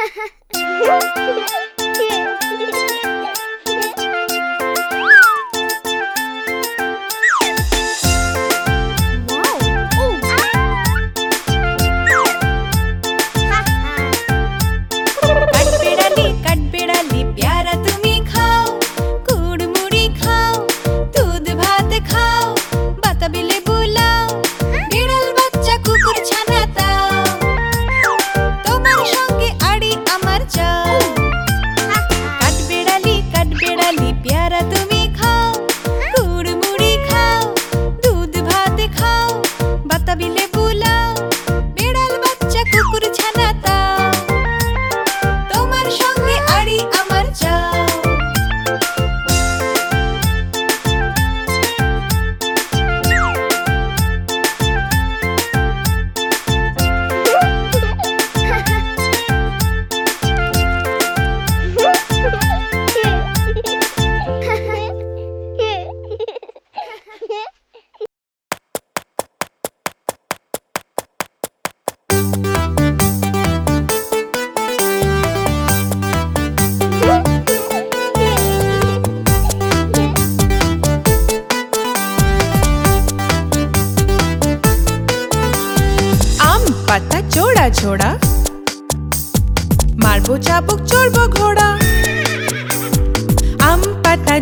Ha ha ha!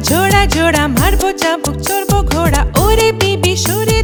জোড়া জোড়া মারবো চাবুক চড়বো ঘোড়া। ওরে বিবি সুরে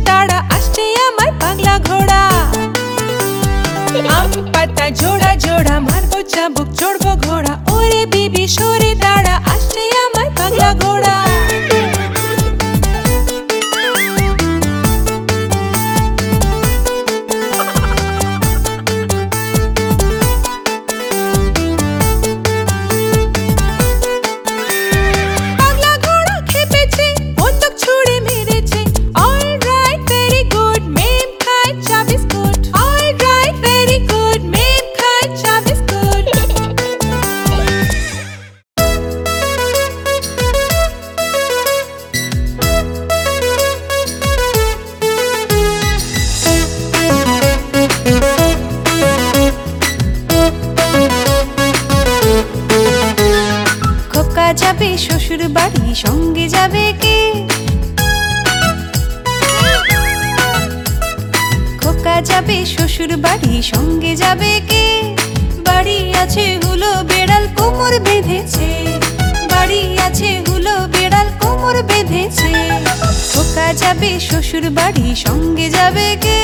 যাবে শ্বশুর বাড়ি, সঙ্গে যাবে কে?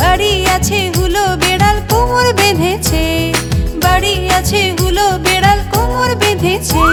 বাড়ি আছে হুলো বেড়াল কোমর বেঁধেছে, বাড়ি আছে হুলো বেড়াল কোমর বেঁধেছে।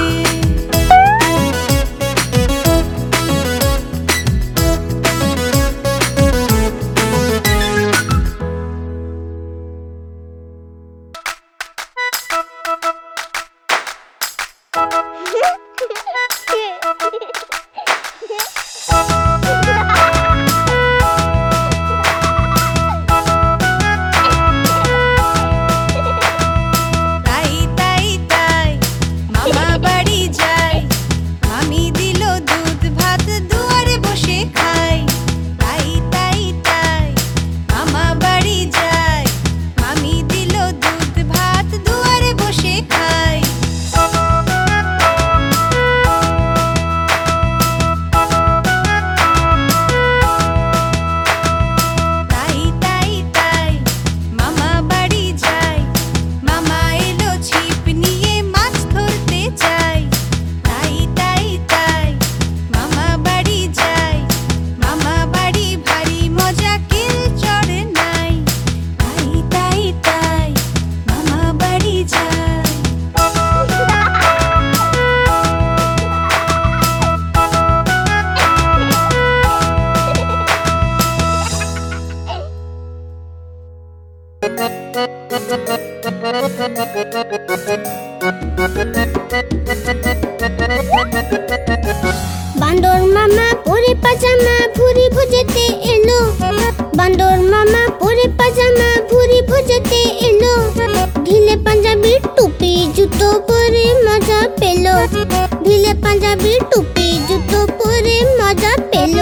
পাঞ্জাবি, টুপি, জুতো পরে মজা পেল।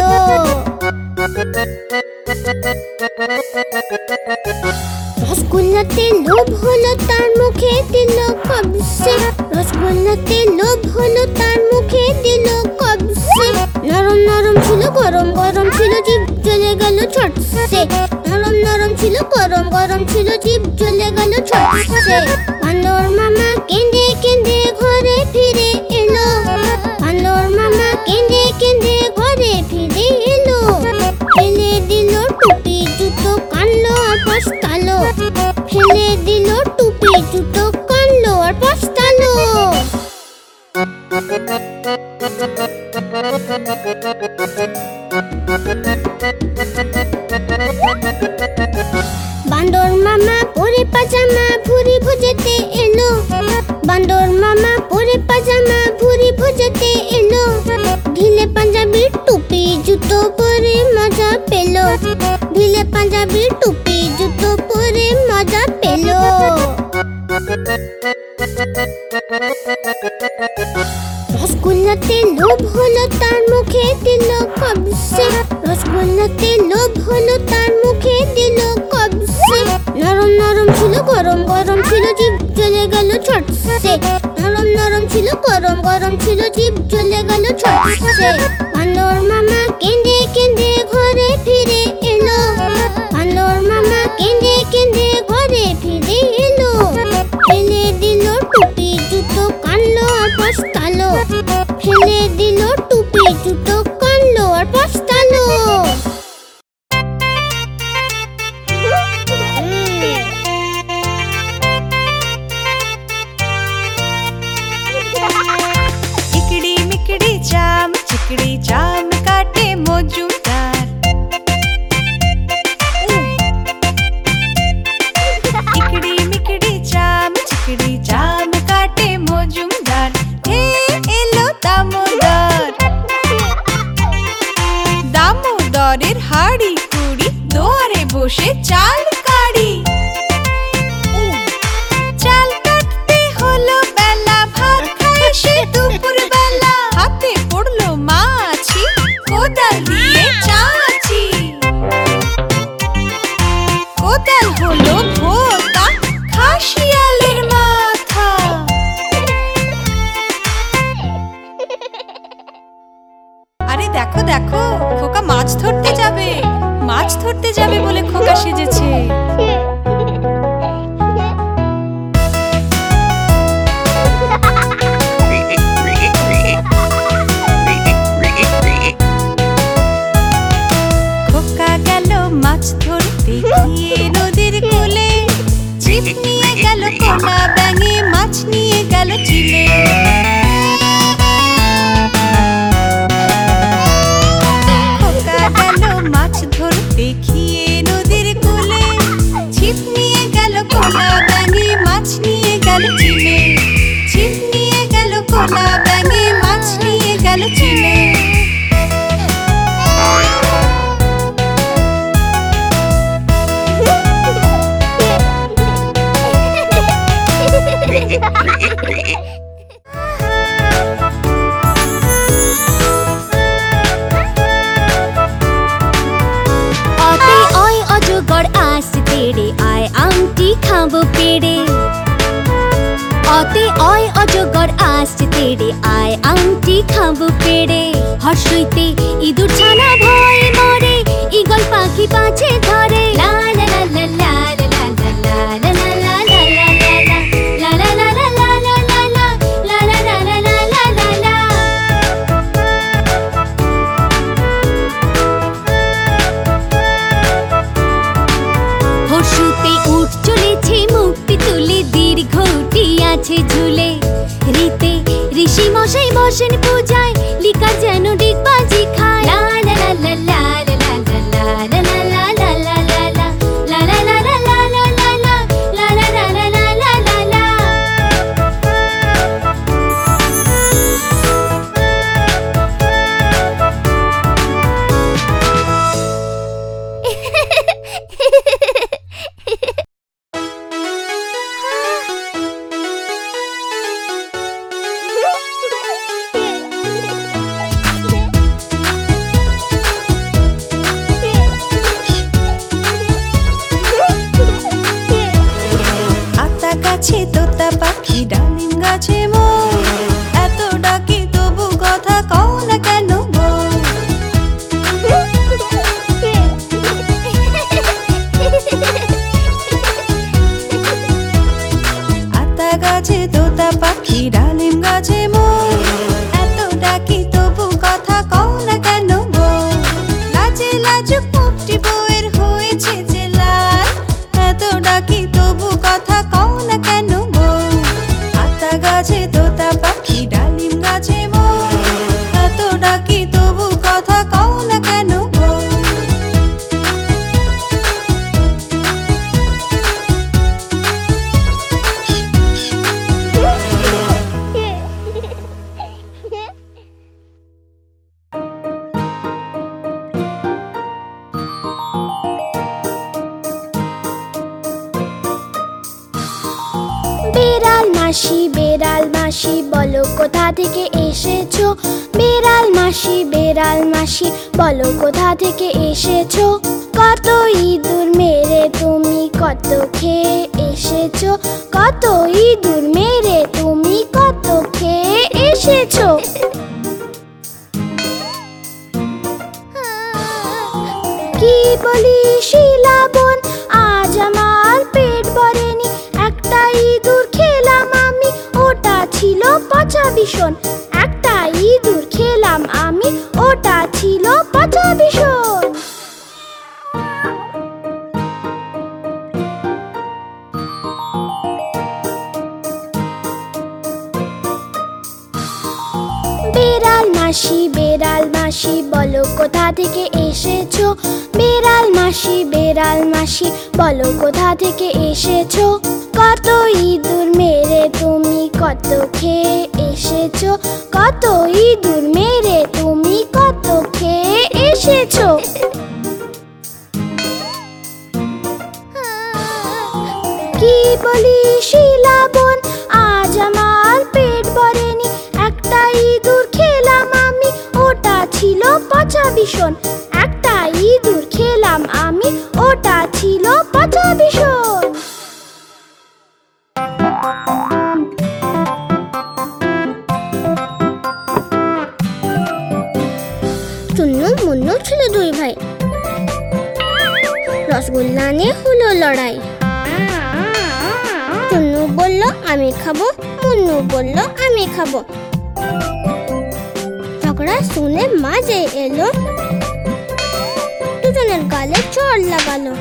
রসগোল্লাতে লোভ হলো তার মুখে দিল কবসে। রসগোল্লাতে লোভ হলো তার মুখে দিল কবসে। নরম নরম ছিল, গরম গরম ছিল জিভ চলে গেল ছটসে। নরম নরম ছিল, গরম গরম ছিল জিভ চলে গেল ছটসে। বান্দর মামা কেন্দ্রে ফেলে দিল, টুপি জুতো কানলো আর পস্তালো। বান্দর মামা পরে পাজামা ভুরি ভুজেতে এলো। বান্দর মামা পরে পাজামা ভুরি ভুজেতে এলো। ঢিলে পাঞ্জাবি, টুপি, জুতো পরে মজা পেল। ঢিলে পাঞ্জাবি, টুপি, জুতো পরে মজা পেল। রসগোল্লাতে লোভ হলো তার মুখে দিল কবসে রসগোল্লাতে লোভ হলো তার মুখে দিল কবসে নরম নরম ছিল, গরম গরম ছিল জিভ চলে গেল ছটসে। নরম নরম ছিল, গরম গরম ছিল জিভ চলে গেল ছটসে। বান্দর মামা কেঁদে কেঁদে Chile. অতে অয় অজগর আসছে তেড়ে আয় আংটি খাব পেড়ে। হর্ষইতে বেড়াল মাসি বেড়াল মাসি, বলো কোথা থেকে এসেছ? বেড়াল মাসি বেড়াল মাসি, বলো কোথা থেকে এসেছ? কত ইঁদুর মেরে তুমি কত খেয়ে এসেছ? কত ইঁদুর মেরে তুমি কত খেয়ে এসেছ? কি বলি শিলাবন আজ আমার পেট ভরেনি ছিল পচা ভীষণ। একটা ইঁদুর খেলাম আমি, ওটা ছিল পচা ভীষণ। বেড়াল মাসি বেড়াল মাসি, বলো কোথা থেকে এসেছ? বেড়াল মাসি বেড়াল মাসি, বলো কোথা থেকে এসেছ? কত ইঁদুর মেরে তুমি কত খেয়ে এসেছ? কত ইঁদুর মেরে তুমি কত খেয়ে এসেছ? কি বলি শিলাবন আজ আমার পেট ভরেনি। একটা ইঁদুর খেলাম আমি, ওটা ছিল পচা ভীষণ। একটা ইঁদুর খেলাম আমি, ওটা ছিল পচা ভীষণ। নিয়ে হলো লড়াই। চুন্নু বলল, আমি খাব। মুন্নু বলল, আমি খাব। ঝগড়া শুনে মাঝে এলো, দুজনের গালে চড় লাগালো।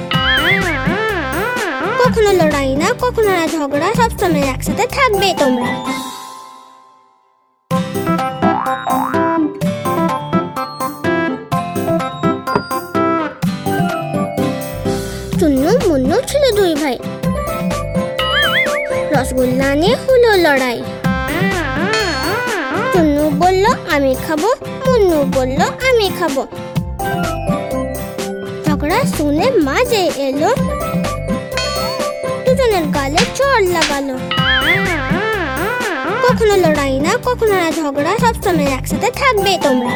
কখনো লড়াই না, কখনো না ঝগড়া, সবসময় একসাথে থাকবে তোমরা। আমি খাব, মুন্নু বলল, আমি খাব। ঝগড়া শুনে মাঝে এলো, দুজনের গালে চড় লাগালো। কখনো লড়াই না কখনো না ঝগড়া? সবসময় একসাথে থাকবে তোমরা।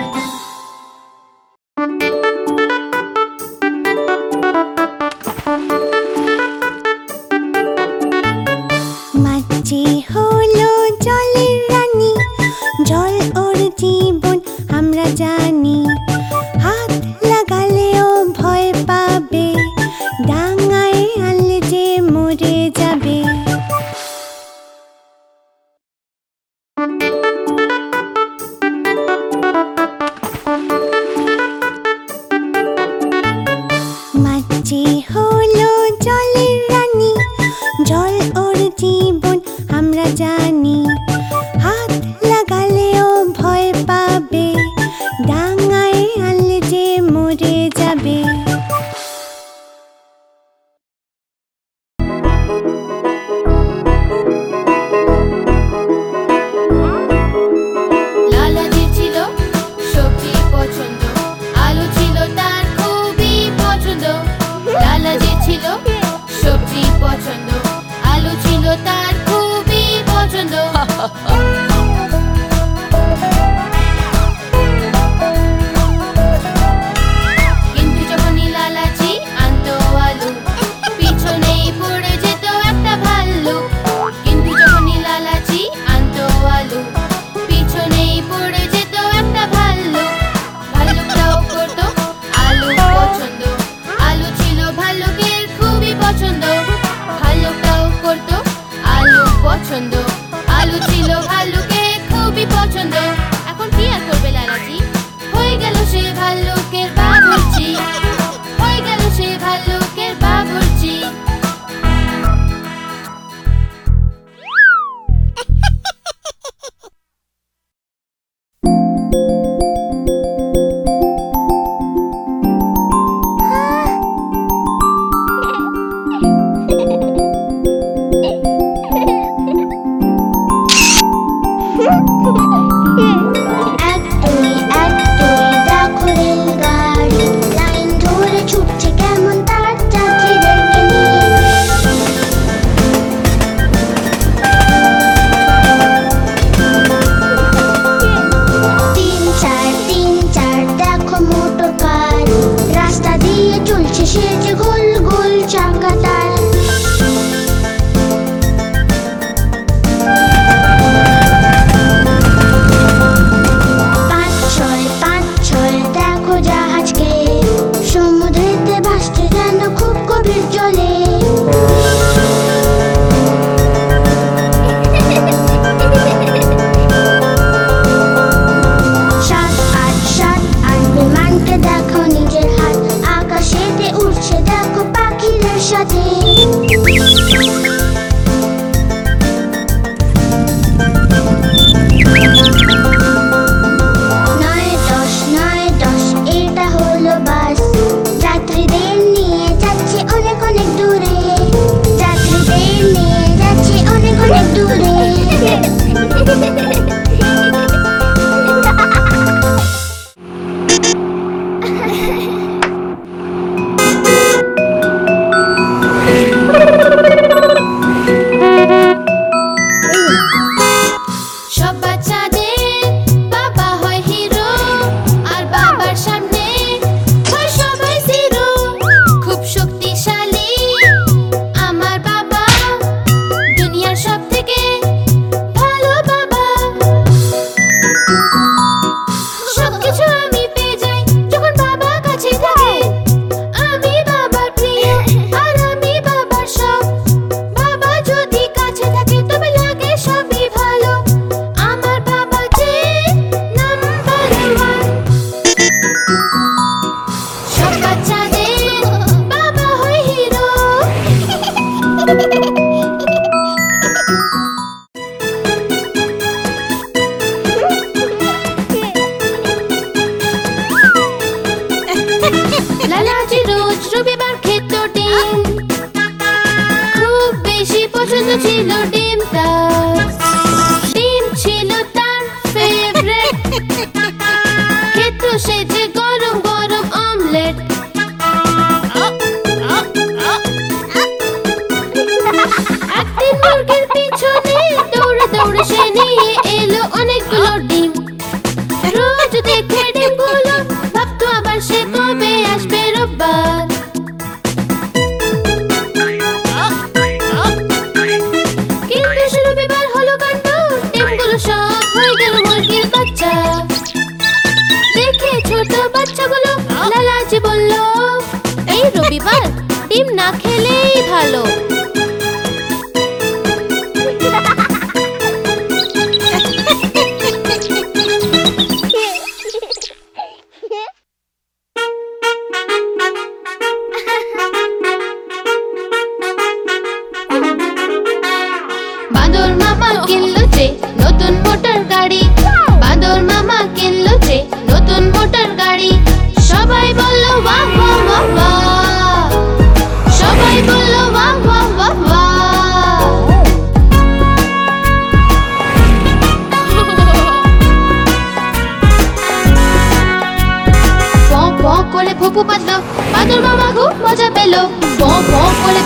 ভুপু বাঁধলো বাদল মামা খুব মজা পেল। ব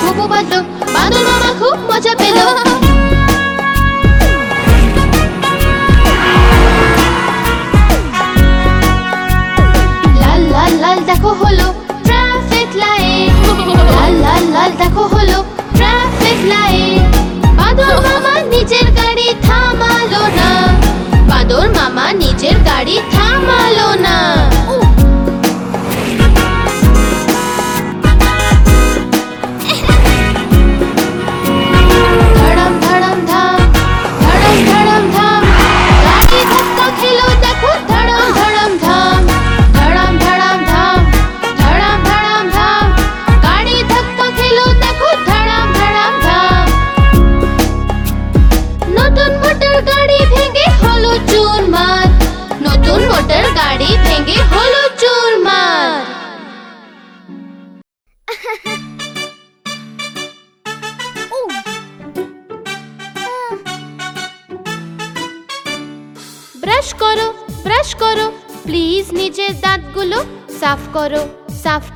ভুপু বাঁধলো বাঁদর মামা খুব মজা পেল। লাল লাল লাল হলো ট্রাফিক লাইট লাল লাল লাল হলো ট্রাফিক লাইট বাঁদর মামা নিজের গাড়ি থামালো না। বাঁদর মামা নিজের গাড়ি থামালো না।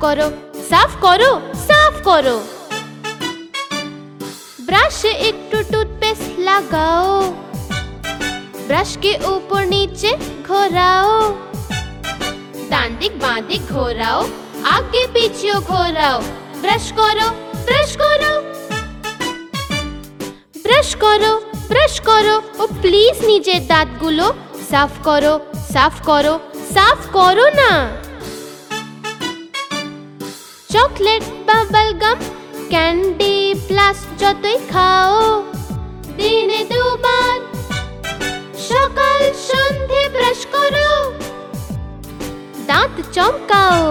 সাফ করো সাফ করো সাফ করো ব্রাশে একটু টুথপেস্ট লাগাও ব্রাশ के ऊपर नीचे घोराओ ডান দিক বাঁ দিক ঘোরাও আগে পিছিয়ে ঘোরাও ব্রাশ করো ব্রাশ করো ব্রাশ করো ব্রাশ করো ও প্লিজ নিজের দাঁতগুলো সাফ করো সাফ করো সাফ করো না Chocolate bubble gum, candy plus যতই খাও, দিনে দুবার সকাল সন্ধে ব্রাশ করো, দাঁত চমকাও।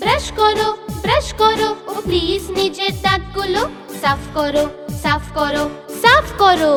ব্রাশ করো ব্রাশ করো, ও প্লিজ নিজের দাঁতগুলো সাফ করো সাফ করো সাফ করো।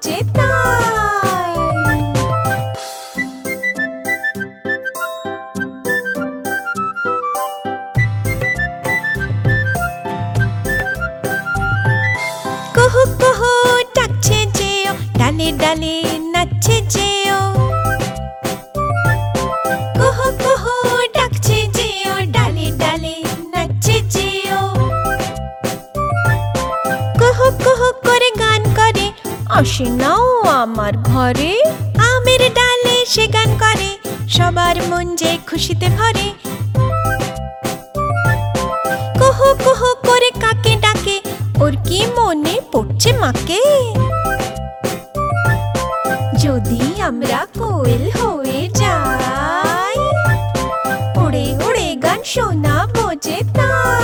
Jeep. আমরা কোয়েল হয়ে যাই। উড়ে উড়ে গান শোনা যে তাই।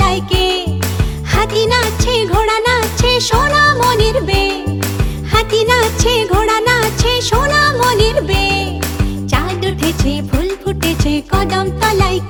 কদম তলায় কে হাতি নাচছে ঘোড়া নাচছে সোনা মনির বে হাতি নাচছে ঘোড়া নাচছে সোনা মনির বে চাঁদ উঠেছে, ফুল ফুটেছে, কদম তলায় কে